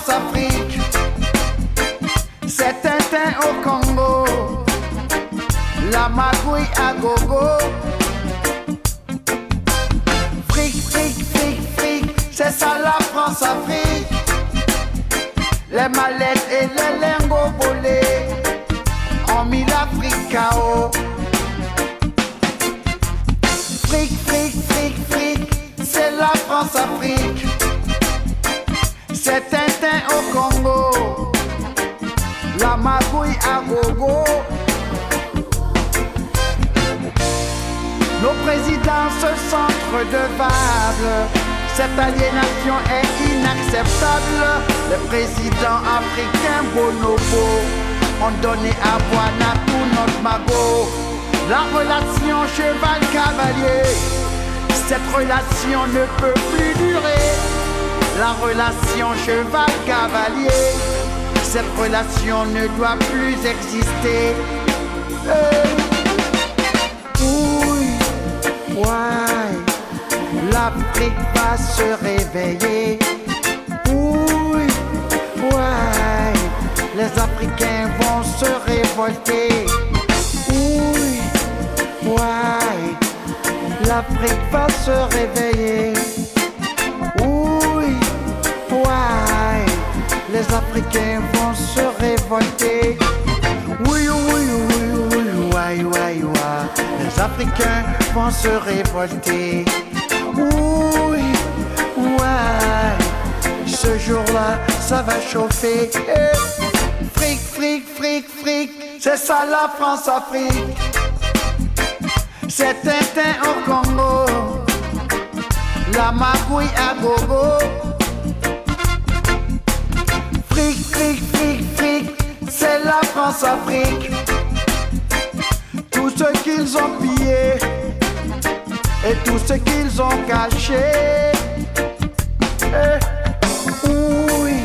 Transafrique, c'est Tintin au Congo, la magouille à gogo. Fric, fric, fric, fric, c'est ça la France-Afrique. Les mallettes et les lingots volés ont mis l'Afrique KO. Fric, fric, fric, fric, c'est la France-Afrique. C'est Tintin au Congo, la magouille à gogo. Nos présidents se sentent redevables. Cette aliénation est inacceptable. Les présidents africains bonobo ont donné à Boana tout notre magot. La relation cheval-cavalier, cette relation ne peut plus durer. La relation cheval-cavalier, cette relation ne doit plus exister. Hey. Oui, ouais, l'Afrique va se réveiller. Oui, ouais, les Africains vont se révolter. Oui, ouais, l'Afrique va se réveiller. Africains vont se révolter. Oui, oui, oui, oui, ouais, ouais, ouais, les Africains vont se révolter. Oui, ouais, ce jour-là, ça va chauffer. Eh, fric, fric, fric, fric, c'est ça la France-Afrique. C'est Tintin au Congo, la magouille à gogo. La France-Afrique. Tout ce qu'ils ont pillé et tout ce qu'ils ont caché. Eh, oui,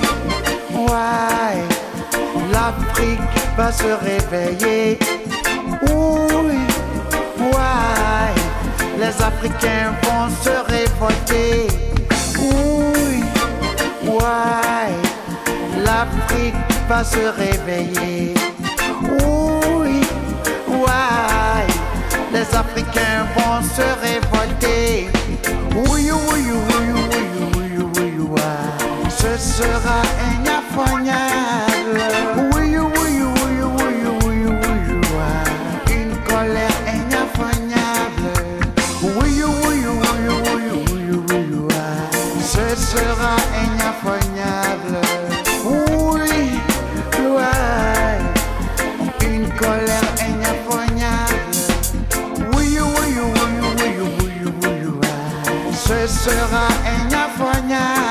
ouais, l'Afrique va se réveiller. Oui, ouais, les Africains vont se révolter. Oui, ouais, l'Afrique va se réveiller. Africains vont se révolter. Oui, oui, oui, oui, oui, oui, oui. Ce sera inaffrognable. Oui, oui, oui, oui, oui, oui, ouais. Une colère inaffrognable. Oui, oui, oui, oui, oui, oui, ouais. Ce sera. Oui, ouais. Une colère. sera en Yafonia.